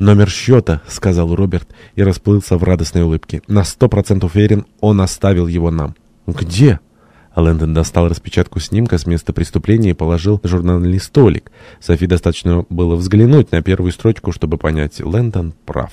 «Номер счета», — сказал Роберт и расплылся в радостной улыбке. «На сто процентов уверен, он оставил его нам». «Где?» Лэндон достал распечатку снимка с места преступления и положил на журнальный столик. Софи достаточно было взглянуть на первую строчку, чтобы понять, Лэндон прав.